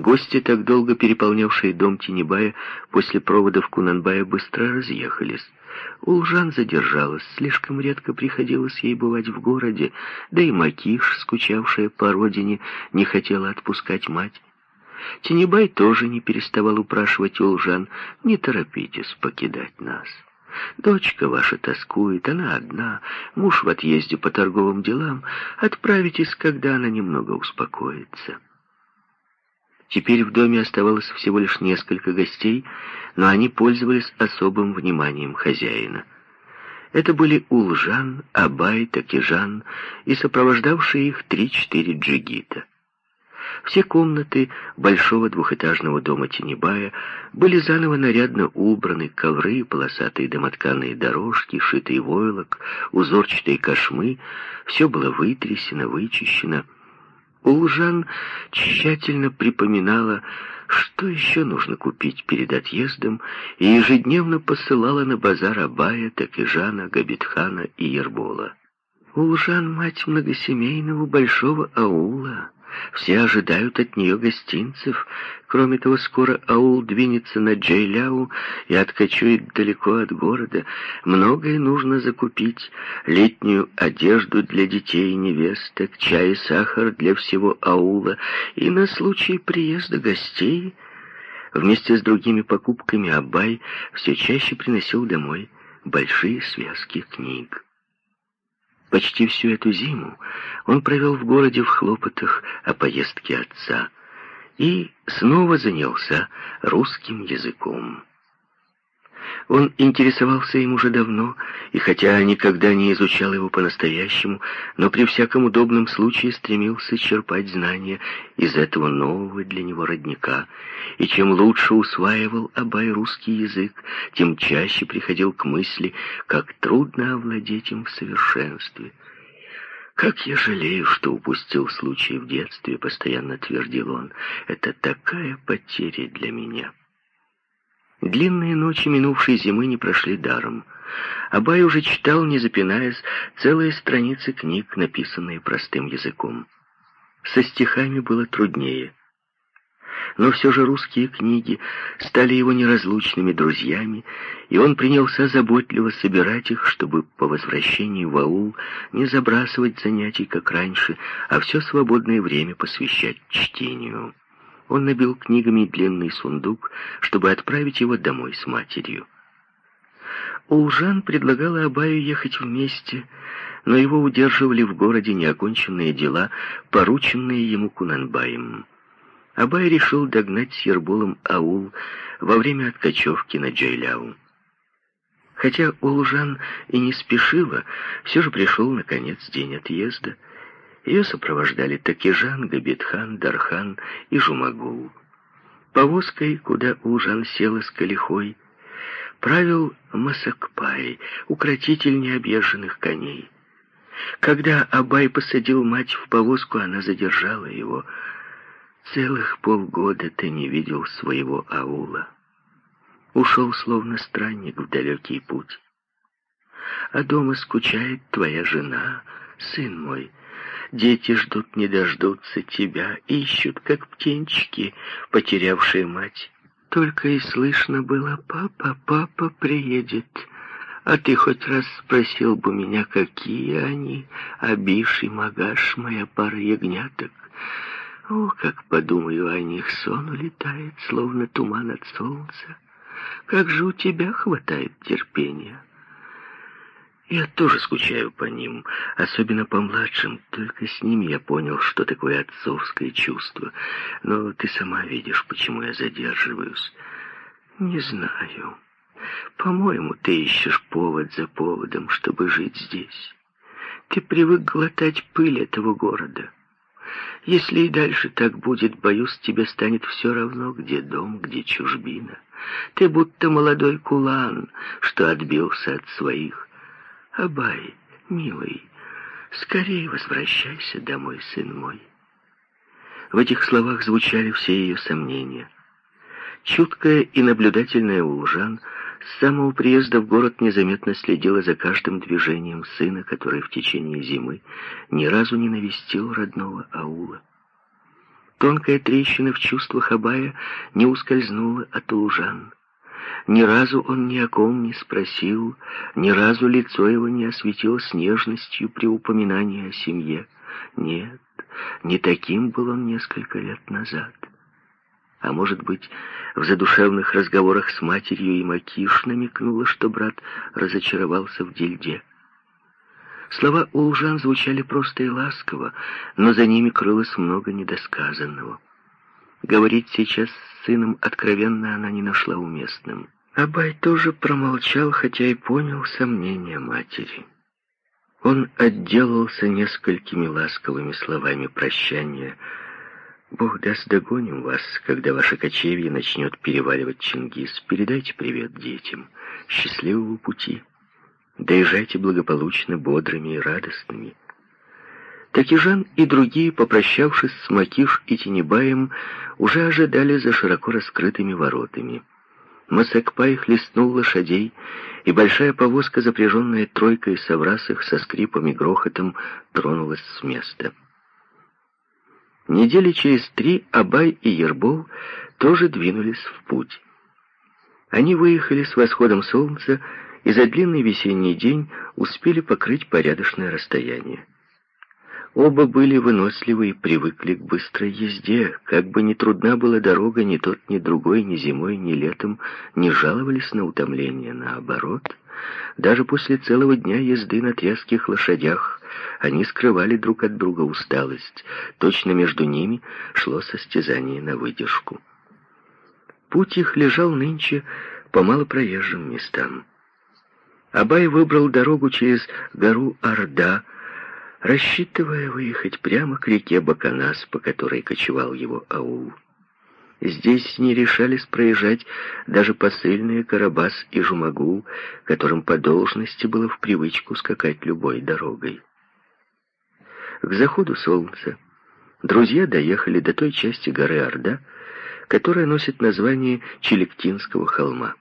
Гости, так долго переполнявшие дом Тинебая, после проводов Кунанбая быстро разъехались. Улжан задержалась, слишком редко приходилось ей бывать в городе, да и Макиш, скучавшая по родине, не хотела отпускать мать. Тенебай тоже не переставал упрашивать Улжан, не торопитесь покидать нас. Дочка ваша тоскует, она одна, муж в отъезде по торговым делам, отправитесь, когда она немного успокоится. Теперь в доме оставалось всего лишь несколько гостей, но они пользовались особым вниманием хозяина. Это были Улжан, Абай, Такижан и сопровождавшие их три-четыре джигита. Все комнаты большого двухэтажного дома Тенебая были заново нарядно убраны, ковры, полосатые домотканые дорожки, шитый войлок, узорчатые кошмы. Все было вытрясено, вычищено. Улжан тщательно припоминала, что еще нужно купить перед отъездом, и ежедневно посылала на базар Абая, Такижана, Габитхана и Ербола. Улжан — мать многосемейного большого аула, все ожидают от нее гостинцев. Кроме того, скоро аул двинется на Джейляу и откачует далеко от города. Многое нужно закупить. Летнюю одежду для детей и невесток, чай и сахар для всего аула. И на случай приезда гостей... Вместе с другими покупками Абай все чаще приносил домой большие связки книг. Почти всю эту зиму он провел в городе в хлопотах о поездке отца и снова занялся русским языком. Он интересовался им уже давно, и хотя никогда не изучал его по-настоящему, но при всяком удобном случае стремился черпать знания из этого нового для него родника, и чем лучше усваивал Абай русский язык, тем чаще приходил к мысли, как трудно овладеть им в совершенстве. «Как я жалею, что упустил случай в детстве», — постоянно твердил он. «Это такая потеря для меня». Длинные ночи минувшей зимы не прошли даром. Абай уже читал, не запинаясь, целые страницы книг, написанные простым языком. Со стихами было труднее. Но все же русские книги стали его неразлучными друзьями, и он принялся заботливо собирать их, чтобы по возвращении в аул не забрасывать занятий, как раньше, а все свободное время посвящать чтению. Он набил книгами длинный сундук, чтобы отправить его домой с матерью. Улжан предлагала Абаю ехать вместе, но его удерживали в городе неоконченные дела, порученные ему Кунанбаем. Абай решил догнать с Ербулом аул во время откачевки на Джайляу. Хотя Улжан и не спешила, все же пришел, наконец, день отъезда — ее сопровождали Такижан, Габитхан, Дархан и Жумагул. Повозкой, куда Улжан села с Калихой, правил Масакпай, укротитель необъезженных коней. Когда Абай посадил мать в повозку, она задержала его. Целых полгода ты не видел своего аула. Ушел, словно странник, в далекий путь. А дома скучает твоя жена, сын мой, Дети ждут, не дождутся тебя, ищут, как птенчики, потерявшие мать. Только и слышно было, папа, папа приедет. А ты хоть раз спросил бы меня, какие они, Абиш Магаш, моя пара ягняток. О, как подумаю о них, сон улетает, словно туман от солнца. Как же у тебя хватает терпения. Я тоже скучаю по ним, особенно по младшим. Только с ними я понял, что такое отцовское чувство. Но ты сама видишь, почему я задерживаюсь. Не знаю. По-моему, ты ищешь повод за поводом, чтобы жить здесь. Ты привык глотать пыль этого города. Если и дальше так будет, боюсь, тебе станет все равно, где дом, где чужбина. Ты будто молодой кулан, что отбился от своих. Абай, милый, скорее возвращайся домой, сын мой. В этих словах звучали все ее сомнения. Чуткая и наблюдательная Улжан с самого приезда в город незаметно следила за каждым движением сына, который в течение зимы ни разу не навестил родного аула. тонкая трещина в чувствах Абая не ускользнула от лужан. Ни разу он ни о ком не спросил, ни разу лицо его не осветилось нежностью при упоминании о семье. Нет, не таким был он несколько лет назад. А может быть, в задушевных разговорах с матерью и Макиш намекнула, что брат разочаровался в дельде. Слова Улжан звучали просто и ласково, но за ними крылось много недосказанного. Говорить сейчас с сыном откровенно она не нашла уместным. Абай тоже промолчал, хотя и понял сомнения матери. Он отделался несколькими ласковыми словами прощания. «Бог даст, догоним вас, когда ваше кочевье начнет переваливать Чингис. Передайте привет детям. Счастливого пути. Доезжайте благополучно, бодрыми и радостными». Такижан и другие, попрощавшись с Макиш и Тенебаем, уже ожидали за широко раскрытыми воротами. Масакпай хлестнул лошадей, и большая повозка, запряженная тройкой соврасых со скрипом и грохотом, тронулась с места. Недели через три Абай и Ербол тоже двинулись в путь. Они выехали с восходом солнца и за длинный весенний день успели покрыть порядочное расстояние. Оба были выносливы и привыкли к быстрой езде. Как бы ни трудна была дорога, ни тот, ни другой, ни зимой, ни летом не жаловались на утомление. Наоборот, даже после целого дня езды на тряских лошадях они скрывали друг от друга усталость. Точно между ними шло состязание на выдержку. Путь их лежал нынче по малопроезжим местам. Абай выбрал дорогу через гору Орда, рассчитывая выехать прямо к реке Баканас, по которой кочевал его аул. Здесь не решались проезжать даже посыльные Карабас и Жумагул, которым по должности было в привычку скакать любой дорогой. К заходу солнца друзья доехали до той части горы Орда, которая носит название Челектинского холма.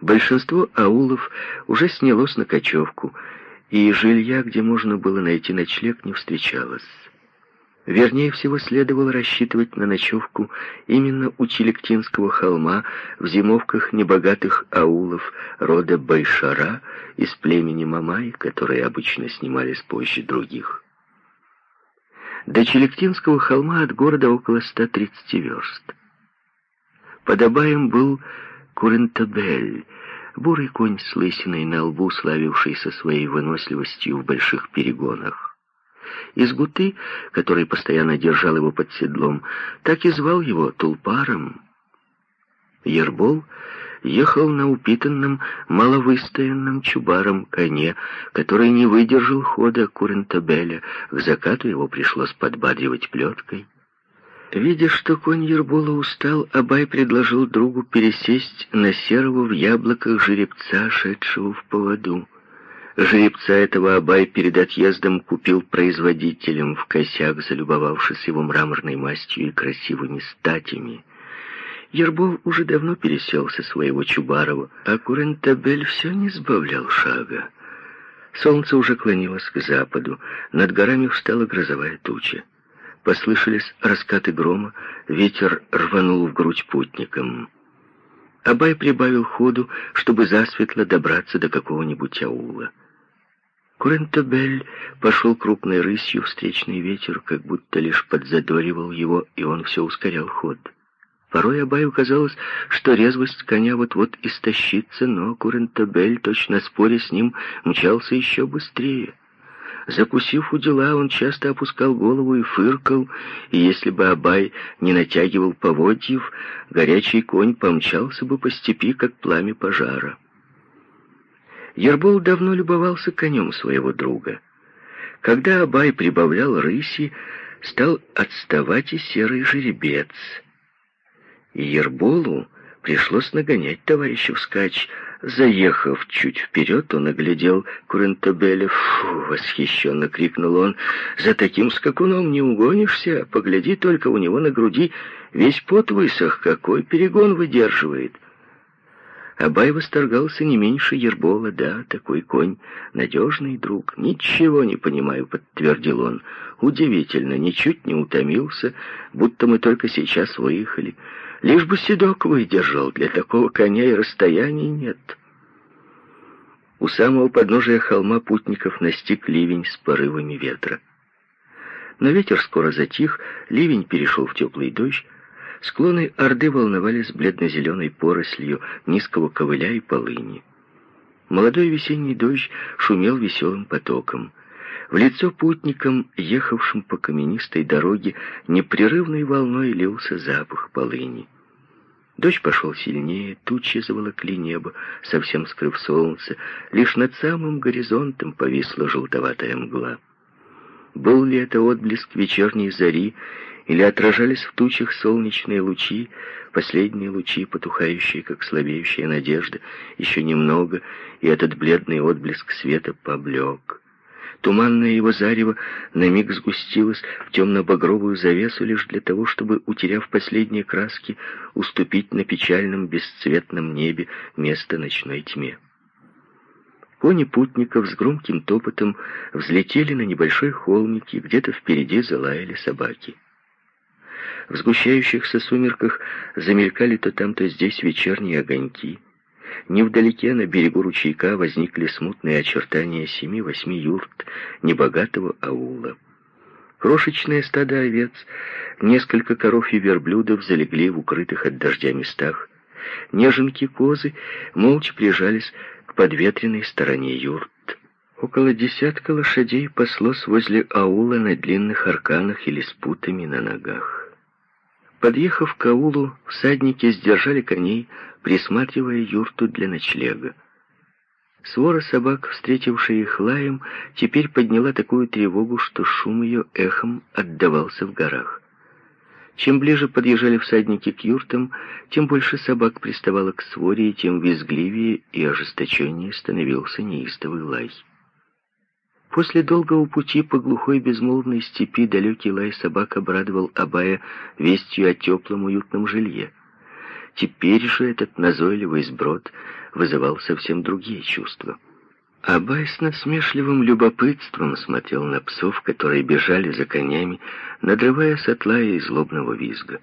Большинство аулов уже снялось на кочевку, и жилья, где можно было найти ночлег, не встречалось. Вернее всего, следовало рассчитывать на ночевку именно у Челектинского холма в зимовках небогатых аулов рода Байшара из племени Мамай, которые обычно снимались позже других. До Челектинского холма от города около 130 верст. Под был Курентабель, бурый конь с лысиной на лбу, славившийся своей выносливостью в больших перегонах. Из гуты, который постоянно держал его под седлом, так и звал его Тулпаром. Ербол ехал на упитанном, маловыстоянном чубаром коне, который не выдержал хода Курентабеля, к закату его пришлось подбадривать плеткой. Видя, что конь Ербола устал, Абай предложил другу пересесть на серого в яблоках жеребца, шедшего в поводу. Жеребца этого Абай перед отъездом купил производителем в косяк, залюбовавшись его мраморной мастью и красивыми статями. Ербол уже давно пересел со своего Чубарова, а Курентабель все не сбавлял шага. Солнце уже клонилось к западу, над горами встала грозовая туча. Послышались раскаты грома, ветер рванул в грудь путникам. Абай прибавил ходу, чтобы засветло добраться до какого-нибудь аула. Курентабель пошел крупной рысью, встречный ветер как будто лишь подзадоривал его, и он все ускорял ход. Порой Абаю казалось, что резвость коня вот-вот истощится, но Курентабель, точно споря с ним, мчался еще быстрее. Закусив у дела, он часто опускал голову и фыркал, и если бы Абай не натягивал поводьев, горячий конь помчался бы по степи, как пламя пожара. Ербол давно любовался конем своего друга. Когда Абай прибавлял рыси, стал отставать и серый жеребец. И Ерболу пришлось нагонять товарища вскачь, Заехав чуть вперед, он оглядел Курентабеля. «Фу!» — восхищенно крикнул он. «За таким скакуном не угонишься. Погляди только, у него на груди весь пот высох. Какой перегон выдерживает!» Абай восторгался не меньше Ербола, да, такой конь, надежный друг. «Ничего не понимаю», — подтвердил он. «Удивительно, ничуть не утомился, будто мы только сейчас выехали. Лишь бы седок выдержал, для такого коня и расстояний нет». У самого подножия холма путников настиг ливень с порывами ветра. Но ветер скоро затих, ливень перешел в теплый дождь, Склоны Орды волновались бледно-зеленой порослью низкого ковыля и полыни. Молодой весенний дождь шумел веселым потоком. В лицо путникам, ехавшим по каменистой дороге, непрерывной волной лился запах полыни. Дождь пошел сильнее, тучи заволокли небо, совсем скрыв солнце. Лишь над самым горизонтом повисла желтоватая мгла. Был ли это отблеск вечерней зари или отражались в тучах солнечные лучи, последние лучи, потухающие, как слабеющая надежда, еще немного, и этот бледный отблеск света поблек. Туманное его зарево на миг сгустилось в темно-багровую завесу лишь для того, чтобы, утеряв последние краски, уступить на печальном бесцветном небе место ночной тьме. Кони путников с громким топотом взлетели на небольшой холмик, и где-то впереди залаяли собаки. В сгущающихся сумерках замелькали то там, то здесь вечерние огоньки. Невдалеке на берегу ручейка возникли смутные очертания семи-восьми юрт небогатого аула. Крошечное стадо овец, несколько коров и верблюдов залегли в укрытых от дождя местах. Неженки-козы молча прижались к подветренной стороне юрт. Около десятка лошадей паслось возле аула на длинных арканах или с путами на ногах. Подъехав к аулу, всадники сдержали коней, присматривая юрту для ночлега. Свора собак, встретившая их лаем, теперь подняла такую тревогу, что шум ее эхом отдавался в горах. Чем ближе подъезжали всадники к юртам, тем больше собак приставало к своре, и тем визгливее и ожесточеннее становился неистовый лай. После долгого пути по глухой безмолвной степи далекий лай собак обрадовал Абая вестью о теплом уютном жилье. Теперь же этот назойливый сброд вызывал совсем другие чувства. Абай с насмешливым любопытством смотрел на псов, которые бежали за конями, надрываясь от лая и злобного визга.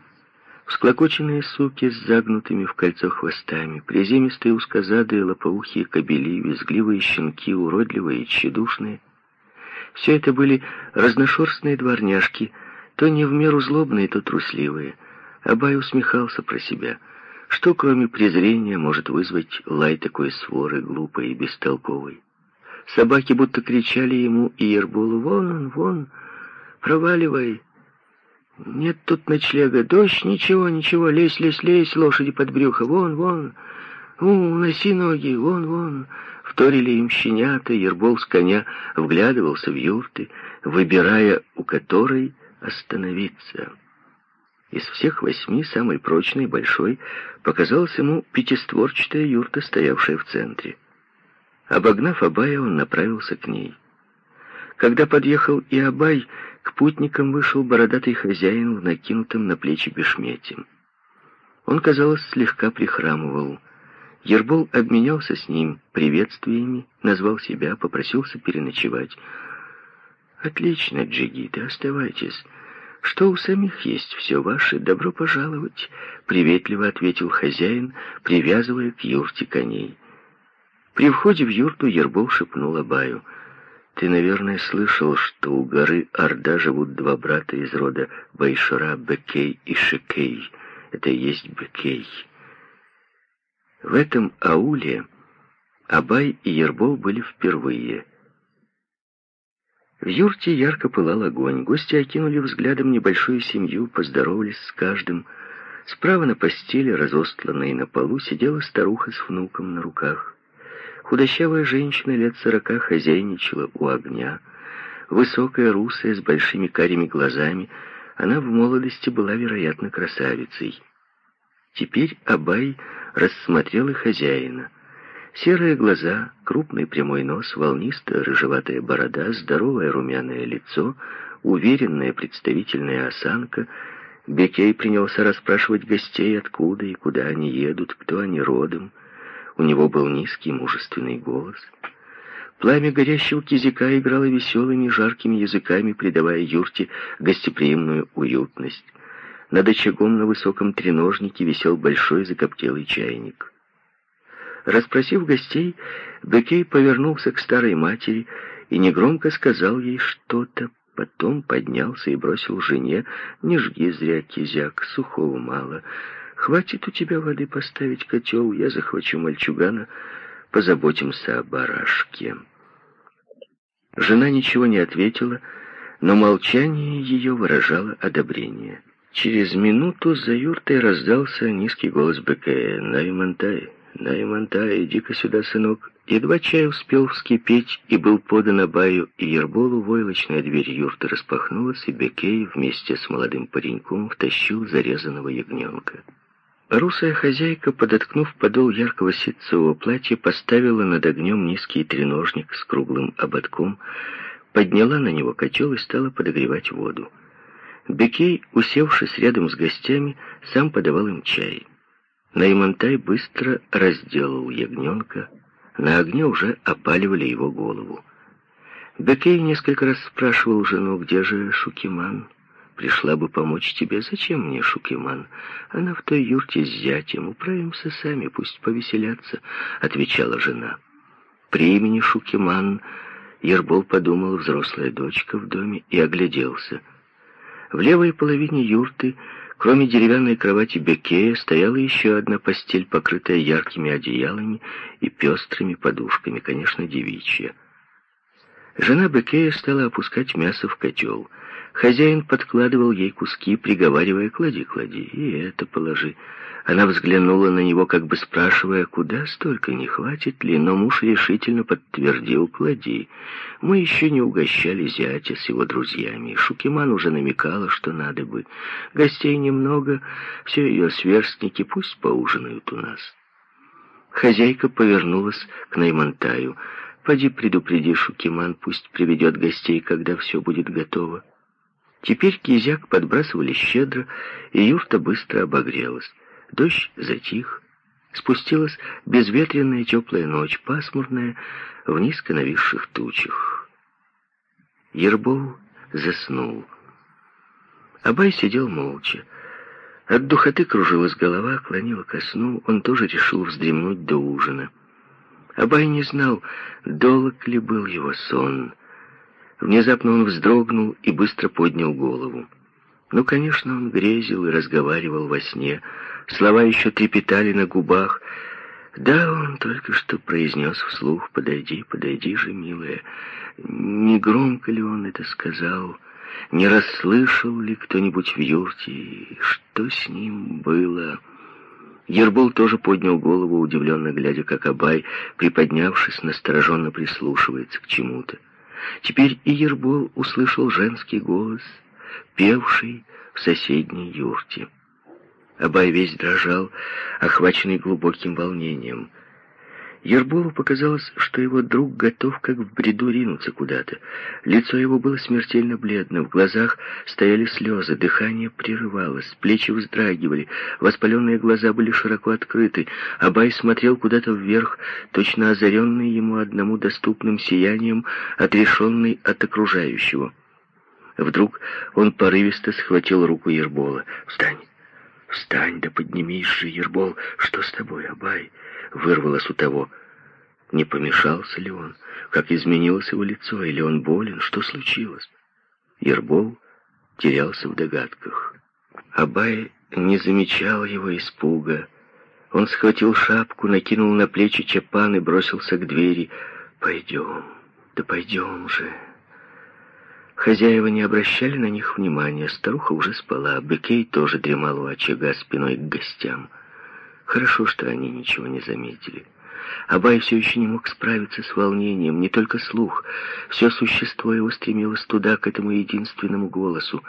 Всклокоченные суки с загнутыми в кольцо хвостами, приземистые узкозадые лопоухие кобели, визгливые щенки, уродливые и тщедушные — все это были разношерстные дворняжки, то не в меру злобные, то трусливые. Абай усмехался про себя. Что, кроме презрения, может вызвать лай такой своры, глупой и бестолковой? Собаки будто кричали ему и Ерболу «Вон он, вон, проваливай!» «Нет тут ночлега, дождь, ничего, ничего, лезь, лезь, лезь, лошади под брюхо, вон, вон, у, уноси ноги, вон, вон!» Вторили им щенята, Ербол с коня вглядывался в юрты, выбирая, у которой остановиться. Из всех восьми самой прочной и большой показалась ему пятистворчатая юрта, стоявшая в центре. Обогнав Абая, он направился к ней. Когда подъехал и Абай, к путникам вышел бородатый хозяин в накинутом на плечи бешмете. Он, казалось, слегка прихрамывал. Ербол обменялся с ним приветствиями, назвал себя, попросился переночевать. «Отлично, джигиты, оставайтесь. Что у самих есть, все ваше, добро пожаловать», — приветливо ответил хозяин, привязывая к юрте коней. При входе в юрту Ербол шепнул Абаю. «Ты, наверное, слышал, что у горы Орда живут два брата из рода Байшара, Бекей и Шекей. Это и есть Бекей». В этом ауле Абай и Ербол были впервые. В юрте ярко пылал огонь. Гости окинули взглядом небольшую семью, поздоровались с каждым. Справа на постели, разостланной на полу, сидела старуха с внуком на руках. Худощавая женщина лет сорока хозяйничала у огня. Высокая, русая, с большими карими глазами, она в молодости была, вероятно, красавицей. Теперь Абай рассмотрел и хозяина. Серые глаза, крупный прямой нос, волнистая рыжеватая борода, здоровое румяное лицо, уверенная представительная осанка. Бекей принялся расспрашивать гостей, откуда и куда они едут, кто они родом. У него был низкий мужественный голос. Пламя горящего кизика играло веселыми жаркими языками, придавая юрте гостеприимную уютность. Над очагом на высоком треножнике висел большой закоптелый чайник. Расспросив гостей, Бекей повернулся к старой матери и негромко сказал ей что-то, потом поднялся и бросил жене, «Не жги зря, кизяк, сухого мало. Хватит у тебя воды поставить котел, я захвачу мальчугана, позаботимся о барашке». Жена ничего не ответила, но молчание ее выражало одобрение. Через минуту за юртой раздался низкий голос Бекея. «Наймантай, Наймантай, иди-ка сюда, сынок». Едва чай успел вскипеть и был подан Абаю и Ерболу, войлочная дверь юрты распахнулась, и Бекей вместе с молодым пареньком втащил зарезанного ягненка. Русая хозяйка, подоткнув подол яркого ситцевого платья, поставила над огнем низкий треножник с круглым ободком, подняла на него котел и стала подогревать воду. Бекей, усевшись рядом с гостями, сам подавал им чай. Наймантай быстро разделал ягненка, на огне уже опаливали его голову. Бекей несколько раз спрашивал жену, где же Шукиман. Пришла бы помочь тебе. Зачем мне Шукиман? Она в той юрте с зятем. Управимся сами, пусть повеселятся, отвечала жена. При имени Шукиман Ербол подумал, взрослая дочка в доме, и огляделся. В левой половине юрты Кроме деревянной кровати Бекея стояла еще одна постель, покрытая яркими одеялами и пестрыми подушками, конечно, девичья. Жена Бекея стала опускать мясо в котел. Хозяин подкладывал ей куски, приговаривая «клади, клади, и это положи». Она взглянула на него, как бы спрашивая, куда столько, не хватит ли, но муж решительно подтвердил, клади. Мы еще не угощали зятя с его друзьями. Шукиман уже намекала, что надо бы. Гостей немного, все ее сверстники пусть поужинают у нас. Хозяйка повернулась к Наймантаю. «Поди предупреди Шукиман, пусть приведет гостей, когда все будет готово». Теперь кизяк подбрасывали щедро, и юрта быстро обогрелась. Дождь затих. Спустилась безветренная теплая ночь, пасмурная, в низко нависших тучах. Ербол заснул. Абай сидел молча. От духоты кружилась голова, клонила ко сну. Он тоже решил вздремнуть до ужина. Абай не знал, долг ли был его сон. Внезапно он вздрогнул и быстро поднял голову. Ну, конечно, он грезил и разговаривал во сне, Слова еще трепетали на губах. Да, он только что произнес вслух «Подойди, подойди же, милая». Не громко ли он это сказал? Не расслышал ли кто-нибудь в юрте? Что с ним было? Ербол тоже поднял голову, удивленно глядя, как Абай, приподнявшись, настороженно прислушивается к чему-то. Теперь и Ербол услышал женский голос, певший в соседней юрте. Абай весь дрожал, охваченный глубоким волнением. Ерболу показалось, что его друг готов как в бреду ринуться куда-то. Лицо его было смертельно бледно, в глазах стояли слезы, дыхание прерывалось, плечи вздрагивали, воспаленные глаза были широко открыты. Абай смотрел куда-то вверх, точно озаренный ему одному доступным сиянием, отрешенный от окружающего. Вдруг он порывисто схватил руку Ербола. «Встань! «Встань, да поднимись же, Ербол! Что с тобой, Абай?» Вырвалось у того. Не помешался ли он? Как изменилось его лицо? Или он болен? Что случилось? Ербол терялся в догадках. Абай не замечал его испуга. Он схватил шапку, накинул на плечи чапан и бросился к двери. «Пойдем, да пойдем же!» Хозяева не обращали на них внимания. Старуха уже спала, Бекей тоже дремал у очага спиной к гостям. Хорошо, что они ничего не заметили. Абай все еще не мог справиться с волнением, не только слух. Все существо его стремилось туда, к этому единственному голосу.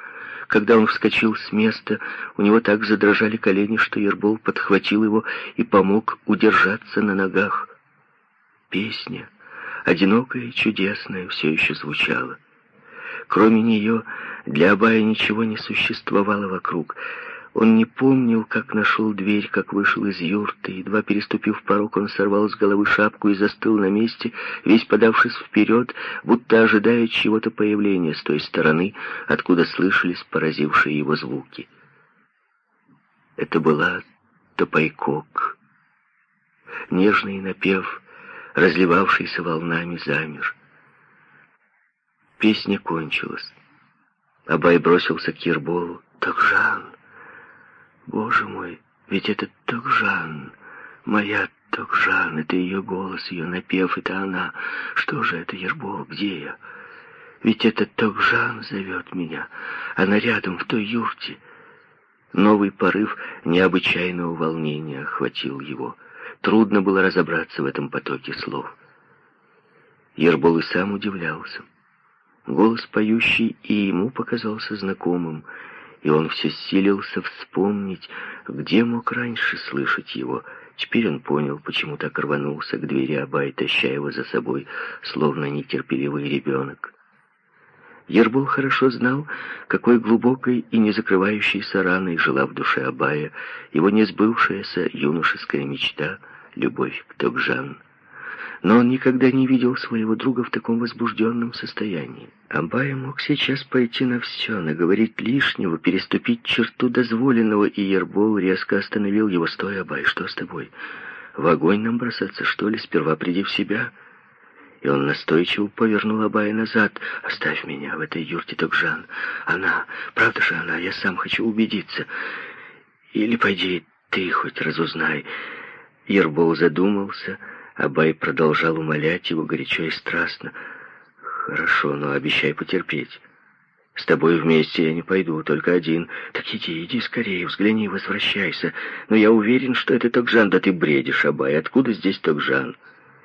Когда он вскочил с места, у него так задрожали колени, что Ербол подхватил его и помог удержаться на ногах. Песня, одинокая и чудесная, все еще звучала. Кроме нее, для Абая ничего не существовало вокруг. Он не помнил, как нашел дверь, как вышел из юрты. Едва переступив порог, он сорвал с головы шапку и застыл на месте, весь подавшись вперед, будто ожидая чего-то появления с той стороны, откуда слышались поразившие его звуки. Это была Топайкок. Нежный напев, разливавшийся волнами, замер. Песня кончилась. Абай бросился к Ерболу. «Токжан! Боже мой, ведь это Токжан! Моя Токжан! Это ее голос, ее напев, это она! Что же это, Ербол, где я? Ведь это Токжан зовет меня! Она рядом, в той юрте!» Новый порыв необычайного волнения охватил его. Трудно было разобраться в этом потоке слов. Ербол и сам удивлялся. Голос поющий и ему показался знакомым, и он все силился вспомнить, где мог раньше слышать его. Теперь он понял, почему так рванулся к двери Абай, таща его за собой, словно нетерпеливый ребенок. Ербол хорошо знал, какой глубокой и не закрывающейся раной жила в душе Абая его несбывшаяся юношеская мечта — любовь к Токжан но он никогда не видел своего друга в таком возбужденном состоянии. Абай мог сейчас пойти на все, наговорить лишнего, переступить черту дозволенного, и Ербол резко остановил его. «Стой, Абай, что с тобой? В огонь нам бросаться, что ли? Сперва приди в себя». И он настойчиво повернул Абая назад. «Оставь меня в этой юрте, Токжан. Она, правда же она, я сам хочу убедиться. Или пойди ты хоть разузнай». Ербол задумался, — Абай продолжал умолять его горячо и страстно. «Хорошо, но обещай потерпеть. С тобой вместе я не пойду, только один. Так иди, иди скорее, взгляни, возвращайся. Но я уверен, что это Токжан, да ты бредишь, Абай. Откуда здесь Токжан?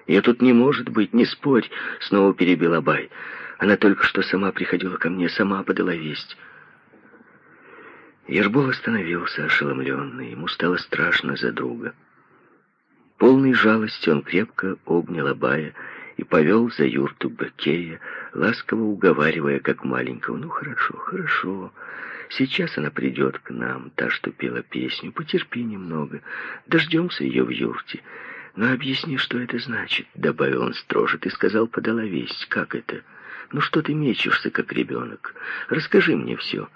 Я тут не может быть, не спорь!» Снова перебил Абай. Она только что сама приходила ко мне, сама подала весть. Ербол остановился, ошеломленный. Ему стало страшно за друга. Полной жалости он крепко обнял Абая и повел за юрту Бекея, ласково уговаривая, как маленького. «Ну, хорошо, хорошо. Сейчас она придет к нам, та, что пела песню. Потерпи немного. Дождемся ее в юрте. Но объясни, что это значит», — добавил он строже. «Ты сказал, подала весть. Как это? Ну что ты мечешься, как ребенок? Расскажи мне все».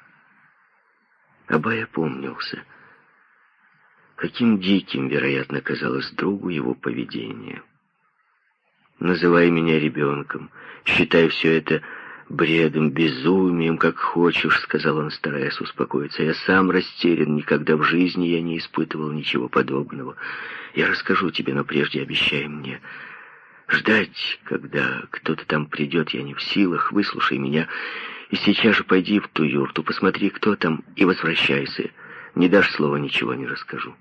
Абай опомнился — Каким диким, вероятно, казалось другу его поведение. «Называй меня ребенком, считай все это бредом, безумием, как хочешь», — сказал он, стараясь успокоиться. «Я сам растерян, никогда в жизни я не испытывал ничего подобного. Я расскажу тебе, но прежде обещай мне. Ждать, когда кто-то там придет, я не в силах. Выслушай меня и сейчас же пойди в ту юрту, посмотри, кто там, и возвращайся. Не дашь слова, ничего не расскажу».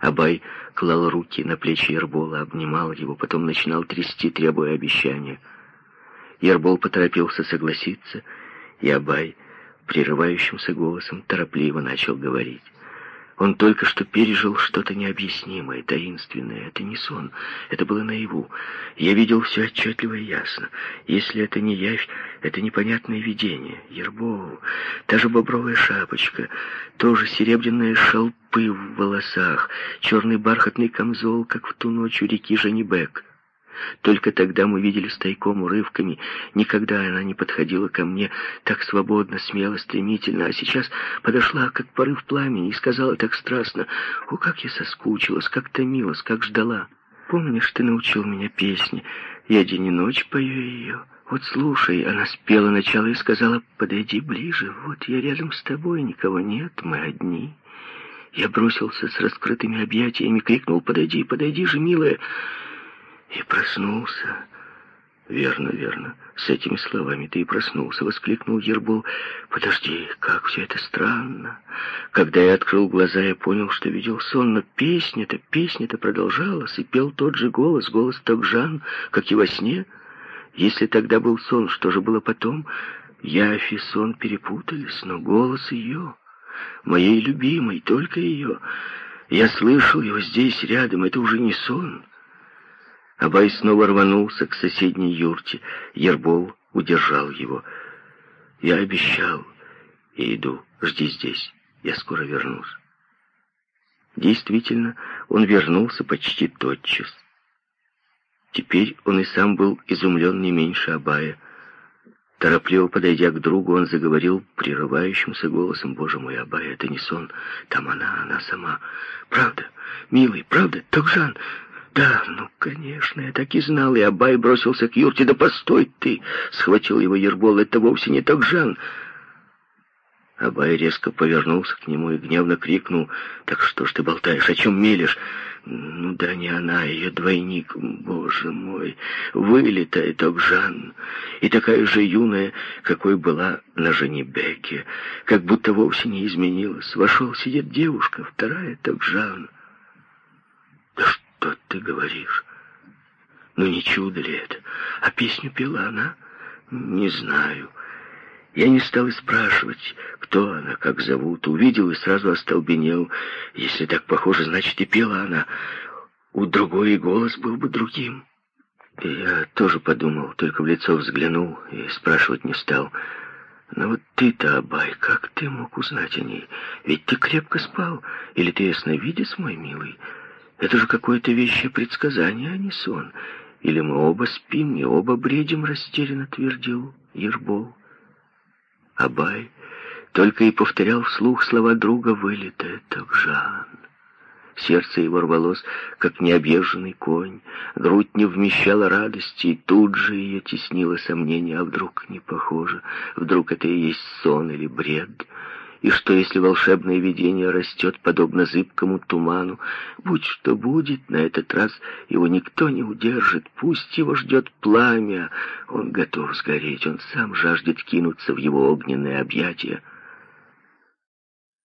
Абай клал руки на плечи Ербола, обнимал его, потом начинал трясти, требуя обещания. Ербол поторопился согласиться, и Абай прерывающимся голосом торопливо начал говорить. Он только что пережил что-то необъяснимое, таинственное. Это не сон, это было наяву. Я видел все отчетливо и ясно. Если это не явь, это непонятное видение. Ербол, та же бобровая шапочка, тоже серебряные шелпы в волосах, черный бархатный камзол, как в ту ночь у реки Женебек. Только тогда мы видели стайком урывками. Никогда она не подходила ко мне так свободно, смело, стремительно, а сейчас подошла, как порыв пламени, и сказала так страстно, «О, как я соскучилась, как томилась, как ждала! Помнишь, ты научил меня песни? Я день и ночь пою ее. Вот слушай, она спела начало и сказала, подойди ближе, вот я рядом с тобой, никого нет, мы одни». Я бросился с раскрытыми объятиями, крикнул, «Подойди, подойди же, милая!» И проснулся. Верно, верно. С этими словами ты и проснулся, воскликнул Ербол. Подожди, как все это странно. Когда я открыл глаза, я понял, что видел сон, но песня-то, песня-то продолжалась, и пел тот же голос, голос Токжан, как и во сне. Если тогда был сон, что же было потом? Я и сон перепутались, но голос ее, моей любимой, только ее. Я слышал его здесь, рядом, это уже не сон. Абай снова рванулся к соседней юрте. Ербол удержал его. «Я обещал. И иду. Жди здесь. Я скоро вернусь. Действительно, он вернулся почти тотчас. Теперь он и сам был изумлен не меньше Абая. Торопливо подойдя к другу, он заговорил прерывающимся голосом. «Боже мой, Абай, это не сон. Там она, она сама. Правда, милый, правда, Токжан?» «Да, ну, конечно, я так и знал». И Абай бросился к юрте. «Да постой ты!» — схватил его Ербол. «Это вовсе не Токжан». Абай резко повернулся к нему и гневно крикнул. «Так что ж ты болтаешь? О чем мелешь?» «Ну да не она, ее двойник, боже мой, вылитая Токжан, и такая же юная, какой была на Женебеке, как будто вовсе не изменилась. Вошел, сидит девушка, вторая Токжан». «Да что ты говоришь? Ну не чудо ли это? А песню пела она?» «Не знаю». Я не стал и спрашивать, кто она, как зовут. Увидел и сразу остолбенел. Если так похоже, значит и пела она. У другой голос был бы другим. И я тоже подумал, только в лицо взглянул и спрашивать не стал. Но вот ты-то, Абай, как ты мог узнать о ней? Ведь ты крепко спал. Или ты ясновидец, мой милый? Это же какое-то вещее предсказание, а не сон. Или мы оба спим и оба бредим, растерянно твердил Ербол. Абай только и повторял вслух слова друга, вылитая Токжан. Сердце его рвалось, как необъезженный конь. Грудь не вмещала радости, и тут же ее теснило сомнение, а вдруг не похоже, вдруг это и есть сон или бред. И что, если волшебное видение растет, подобно зыбкому туману? Будь что будет, на этот раз его никто не удержит. Пусть его ждет пламя. Он готов сгореть, он сам жаждет кинуться в его огненное объятия.